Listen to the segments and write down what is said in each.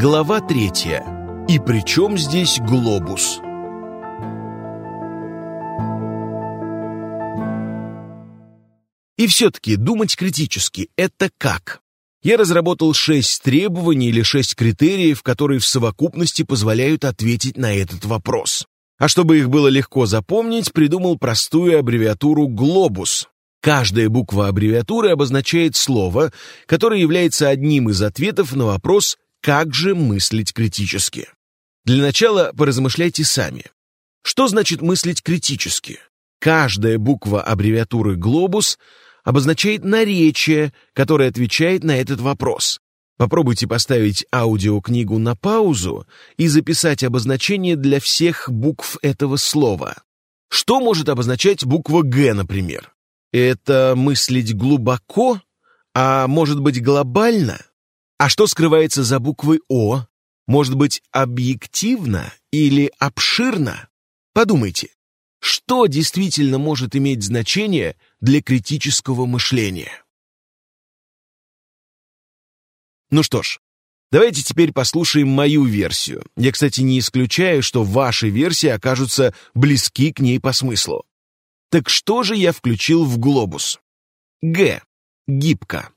Глава третья. И при чем здесь глобус? И все-таки думать критически – это как? Я разработал шесть требований или шесть критериев, которые в совокупности позволяют ответить на этот вопрос. А чтобы их было легко запомнить, придумал простую аббревиатуру «Глобус». Каждая буква аббревиатуры обозначает слово, которое является одним из ответов на вопрос как же мыслить критически? Для начала поразмышляйте сами. Что значит мыслить критически? Каждая буква аббревиатуры «Глобус» обозначает наречие, которое отвечает на этот вопрос. Попробуйте поставить аудиокнигу на паузу и записать обозначение для всех букв этого слова. Что может обозначать буква «Г», например? Это мыслить глубоко, а может быть глобально? А что скрывается за буквой О? Может быть, объективно или обширно? Подумайте, что действительно может иметь значение для критического мышления? Ну что ж, давайте теперь послушаем мою версию. Я, кстати, не исключаю, что ваши версии окажутся близки к ней по смыслу. Так что же я включил в глобус? Г. Гибко.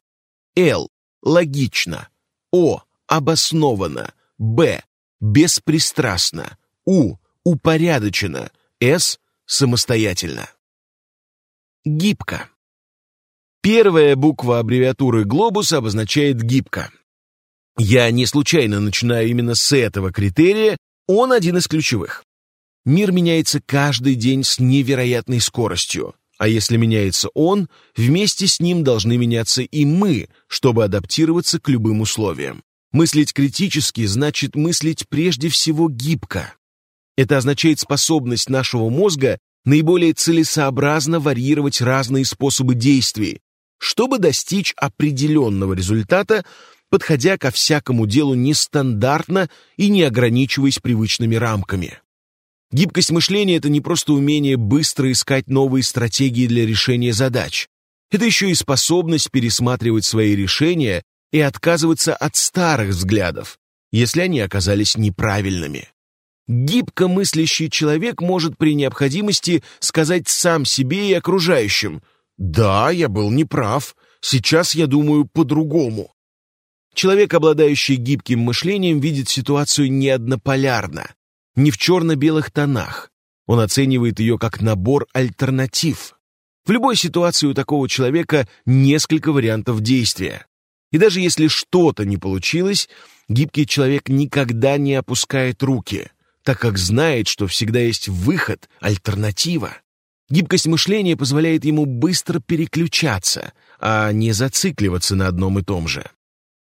Л. Логично. О. Обоснованно. Б. Беспристрастно. У. Упорядочено. С. Самостоятельно. Гибко. Первая буква аббревиатуры «Глобус» обозначает «гибко». Я не случайно начинаю именно с этого критерия, он один из ключевых. Мир меняется каждый день с невероятной скоростью. А если меняется он, вместе с ним должны меняться и мы, чтобы адаптироваться к любым условиям. Мыслить критически значит мыслить прежде всего гибко. Это означает способность нашего мозга наиболее целесообразно варьировать разные способы действий, чтобы достичь определенного результата, подходя ко всякому делу нестандартно и не ограничиваясь привычными рамками. Гибкость мышления — это не просто умение быстро искать новые стратегии для решения задач. Это еще и способность пересматривать свои решения и отказываться от старых взглядов, если они оказались неправильными. Гибко мыслящий человек может при необходимости сказать сам себе и окружающим «Да, я был неправ, сейчас я думаю по-другому». Человек, обладающий гибким мышлением, видит ситуацию неоднополярно, не в черно-белых тонах. Он оценивает ее как набор альтернатив. В любой ситуации у такого человека несколько вариантов действия. И даже если что-то не получилось, гибкий человек никогда не опускает руки, так как знает, что всегда есть выход, альтернатива. Гибкость мышления позволяет ему быстро переключаться, а не зацикливаться на одном и том же.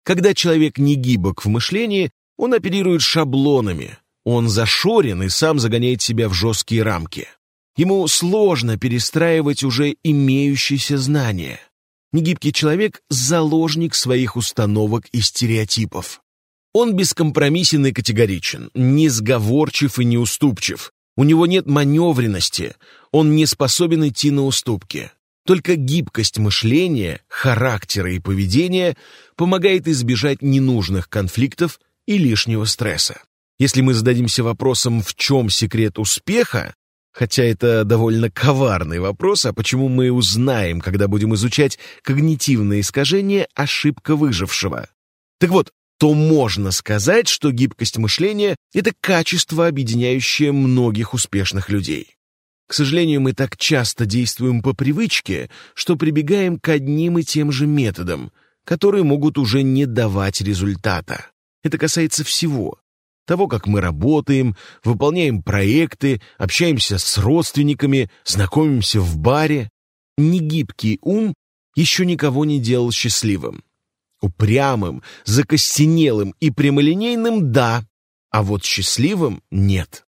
Когда человек не гибок в мышлении, он оперирует шаблонами, он зашорен и сам загоняет себя в жесткие рамки. Ему сложно перестраивать уже имеющиеся знания. Негибкий человек – заложник своих установок и стереотипов. Он бескомпромиссен и категоричен, несговорчив и неуступчив. У него нет маневренности, он не способен идти на уступки. Только гибкость мышления, характера и поведения помогает избежать ненужных конфликтов и лишнего стресса. Если мы зададимся вопросом, в чем секрет успеха, хотя это довольно коварный вопрос, а почему мы узнаем, когда будем изучать когнитивные искажения ошибка выжившего? Так вот, то можно сказать, что гибкость мышления — это качество, объединяющее многих успешных людей. К сожалению, мы так часто действуем по привычке, что прибегаем к одним и тем же методам, которые могут уже не давать результата. Это касается всего того, как мы работаем, выполняем проекты, общаемся с родственниками, знакомимся в баре. Негибкий ум еще никого не делал счастливым. Упрямым, закостенелым и прямолинейным — да, а вот счастливым — нет.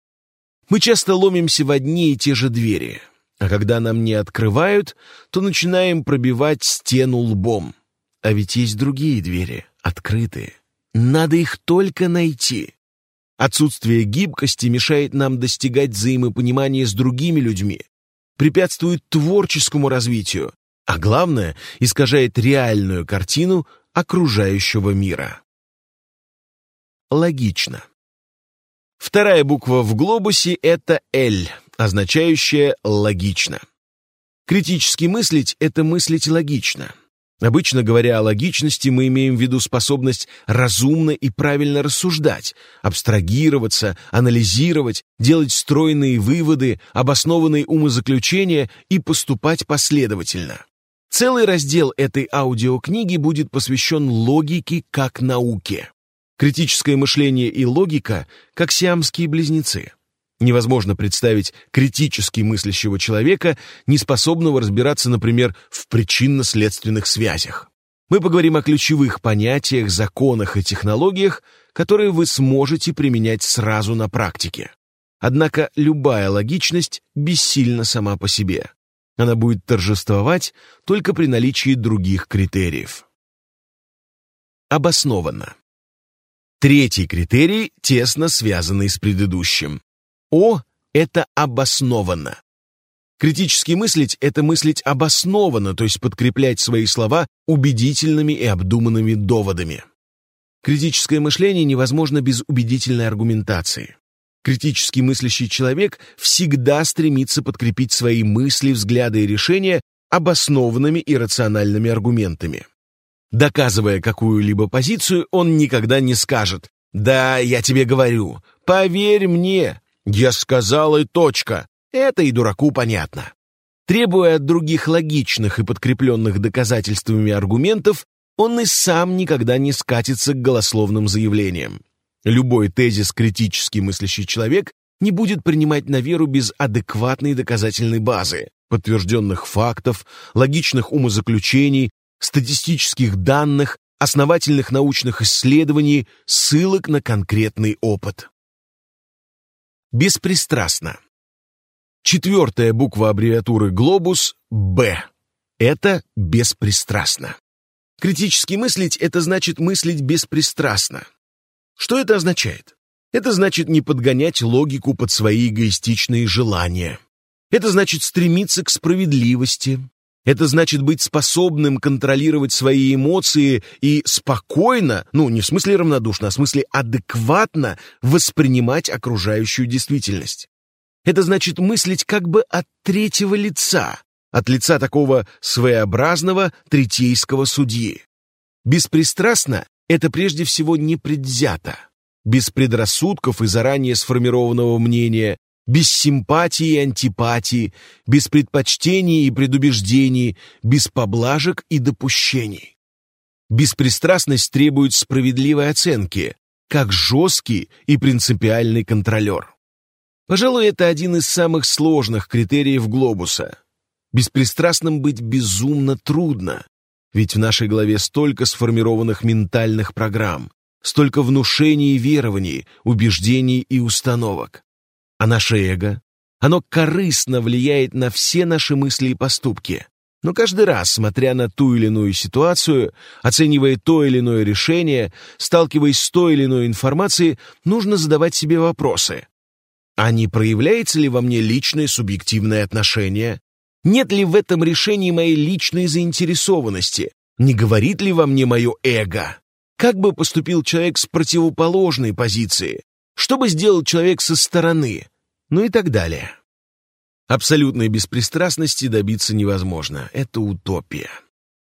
Мы часто ломимся в одни и те же двери, а когда нам не открывают, то начинаем пробивать стену лбом. А ведь есть другие двери, открытые. Надо их только найти. Отсутствие гибкости мешает нам достигать взаимопонимания с другими людьми, препятствует творческому развитию, а главное, искажает реальную картину окружающего мира. логично. Вторая буква в глобусе — это «Л», означающая «логично». Критически мыслить — это мыслить логично. Обычно говоря о логичности, мы имеем в виду способность разумно и правильно рассуждать, абстрагироваться, анализировать, делать стройные выводы, обоснованные умозаключения и поступать последовательно. Целый раздел этой аудиокниги будет посвящен логике как науке. Критическое мышление и логика как сиамские близнецы. Невозможно представить критически мыслящего человека, не способного разбираться, например, в причинно-следственных связях. Мы поговорим о ключевых понятиях, законах и технологиях, которые вы сможете применять сразу на практике. Однако любая логичность бессильна сама по себе. Она будет торжествовать только при наличии других критериев. Обоснованно. Третий критерий тесно связанный с предыдущим. О — это обоснованно. Критически мыслить — это мыслить обоснованно, то есть подкреплять свои слова убедительными и обдуманными доводами. Критическое мышление невозможно без убедительной аргументации. Критически мыслящий человек всегда стремится подкрепить свои мысли, взгляды и решения обоснованными и рациональными аргументами. Доказывая какую-либо позицию, он никогда не скажет «Да, я тебе говорю, поверь мне, я сказал и точка. Это и дураку понятно. Требуя от других логичных и подкрепленных доказательствами аргументов, он и сам никогда не скатится к голословным заявлениям. Любой тезис критически мыслящий человек не будет принимать на веру без адекватной доказательной базы, подтвержденных фактов, логичных умозаключений, статистических данных, основательных научных исследований, ссылок на конкретный опыт. Беспристрастно. Четвертая буква аббревиатуры «Глобус» — «Б». Это беспристрастно. Критически мыслить — это значит мыслить беспристрастно. Что это означает? Это значит не подгонять логику под свои эгоистичные желания. Это значит стремиться к справедливости, это значит быть способным контролировать свои эмоции и спокойно, ну не в смысле равнодушно, а в смысле адекватно воспринимать окружающую действительность. Это значит мыслить как бы от третьего лица, от лица такого своеобразного третейского судьи. Беспристрастно — это прежде всего непредвзято, без предрассудков и заранее сформированного мнения, без симпатии и антипатии, без предпочтений и предубеждений, без поблажек и допущений. Беспристрастность требует справедливой оценки, как жесткий и принципиальный контролер. Пожалуй, это один из самых сложных критериев глобуса. Беспристрастным быть безумно трудно, ведь в нашей голове столько сформированных ментальных программ, столько внушений и верований, убеждений и установок. А наше эго? Оно корыстно влияет на все наши мысли и поступки. Но каждый раз, смотря на ту или иную ситуацию, оценивая то или иное решение, сталкиваясь с той или иной информацией, нужно задавать себе вопросы. А не проявляется ли во мне личное субъективное отношение? Нет ли в этом решении моей личной заинтересованности? Не говорит ли во мне мое эго? Как бы поступил человек с противоположной позиции? Что бы сделал человек со стороны? Ну и так далее. Абсолютной беспристрастности добиться невозможно. Это утопия.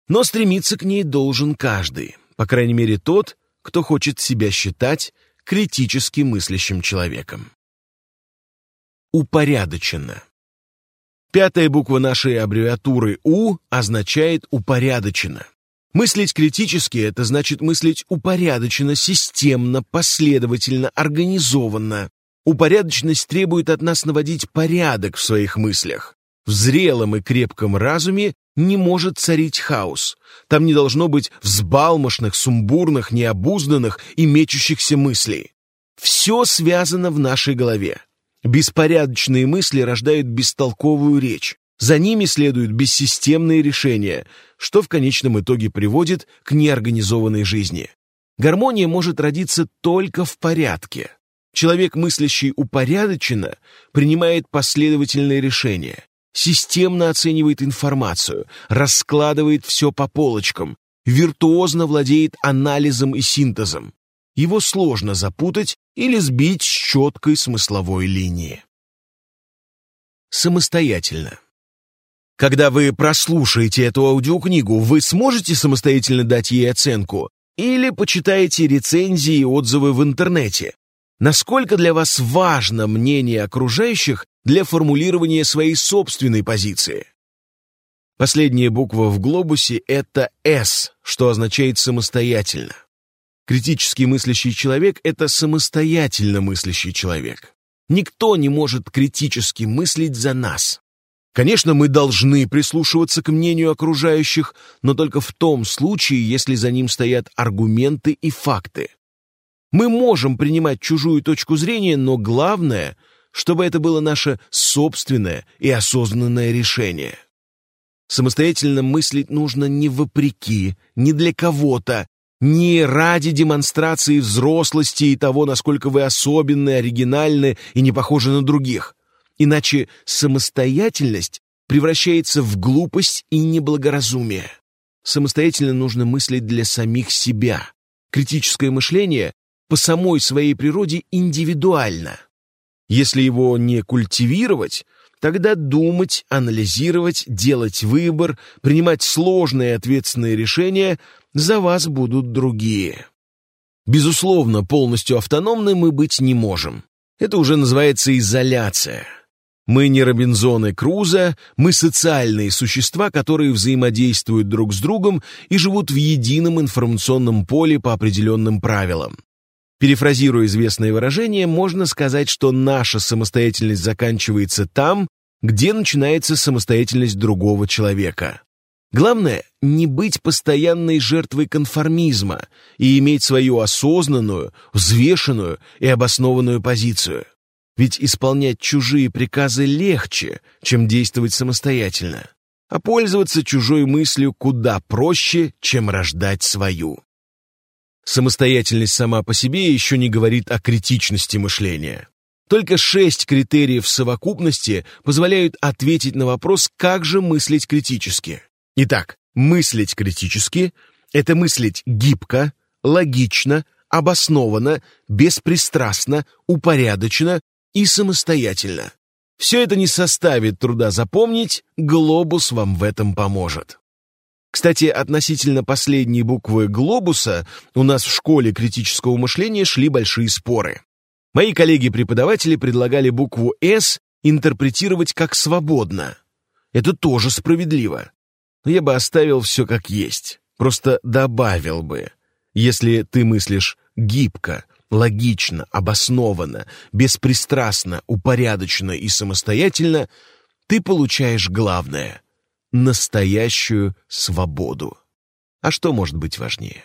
Но стремиться к ней должен каждый. По крайней мере тот, кто хочет себя считать критически мыслящим человеком. Упорядоченно. Пятая буква нашей аббревиатуры «У» означает «упорядоченно». Мыслить критически – это значит мыслить упорядоченно, системно, последовательно, организованно. Упорядоченность требует от нас наводить порядок в своих мыслях. В зрелом и крепком разуме не может царить хаос. Там не должно быть взбалмошных, сумбурных, необузданных и мечущихся мыслей. Все связано в нашей голове. Беспорядочные мысли рождают бестолковую речь. За ними следуют бессистемные решения, что в конечном итоге приводит к неорганизованной жизни. Гармония может родиться только в порядке. Человек, мыслящий упорядоченно, принимает последовательные решения, системно оценивает информацию, раскладывает все по полочкам, виртуозно владеет анализом и синтезом. его сложно запутать или сбить с четкой смысловой линии. Самостоятельно. Когда вы прослушаете эту аудиокнигу, вы сможете самостоятельно дать ей оценку или почитаете рецензии и отзывы в интернете. Насколько для вас важно мнение окружающих для формулирования своей собственной позиции? Последняя буква в глобусе — это «С», что означает «самостоятельно». Критически мыслящий человек — это самостоятельно мыслящий человек. Никто не может критически мыслить за нас. Конечно, мы должны прислушиваться к мнению окружающих, но только в том случае, если за ним стоят аргументы и факты. Мы можем принимать чужую точку зрения, но главное, чтобы это было наше собственное и осознанное решение. Самостоятельно мыслить нужно не вопреки, не для кого-то, не ради демонстрации взрослости и того, насколько вы особенны, оригинальны и не похожи на других. Иначе самостоятельность превращается в глупость и неблагоразумие. Самостоятельно нужно мыслить для самих себя. Критическое мышление по самой своей природе индивидуально. Если его не культивировать, тогда думать, анализировать, делать выбор, принимать сложные ответственные решения за вас будут другие. Безусловно, полностью автономны мы быть не можем. Это уже называется изоляция. Мы не Робинзоны Круза, мы социальные существа, которые взаимодействуют друг с другом и живут в едином информационном поле по определенным правилам. Перефразируя известное выражение, можно сказать, что наша самостоятельность заканчивается там, где начинается самостоятельность другого человека. Главное — не быть постоянной жертвой конформизма и иметь свою осознанную, взвешенную и обоснованную позицию. Ведь исполнять чужие приказы легче, чем действовать самостоятельно. А пользоваться чужой мыслью куда проще, чем рождать свою. Самостоятельность сама по себе еще не говорит о критичности мышления. Только шесть критериев совокупности позволяют ответить на вопрос, как же мыслить критически. Итак, мыслить критически — это мыслить гибко, логично, обоснованно, беспристрастно, упорядоченно и самостоятельно. Все это не составит труда запомнить, глобус вам в этом поможет. Кстати, относительно последней буквы глобуса у нас в школе критического мышления шли большие споры. Мои коллеги-преподаватели предлагали букву «С» интерпретировать как «свободно». Это тоже справедливо. Но я бы оставил все как есть, просто добавил бы. Если ты мыслишь гибко, логично, обоснованно, беспристрастно, упорядоченно и самостоятельно, ты получаешь главное — настоящую свободу. А что может быть важнее?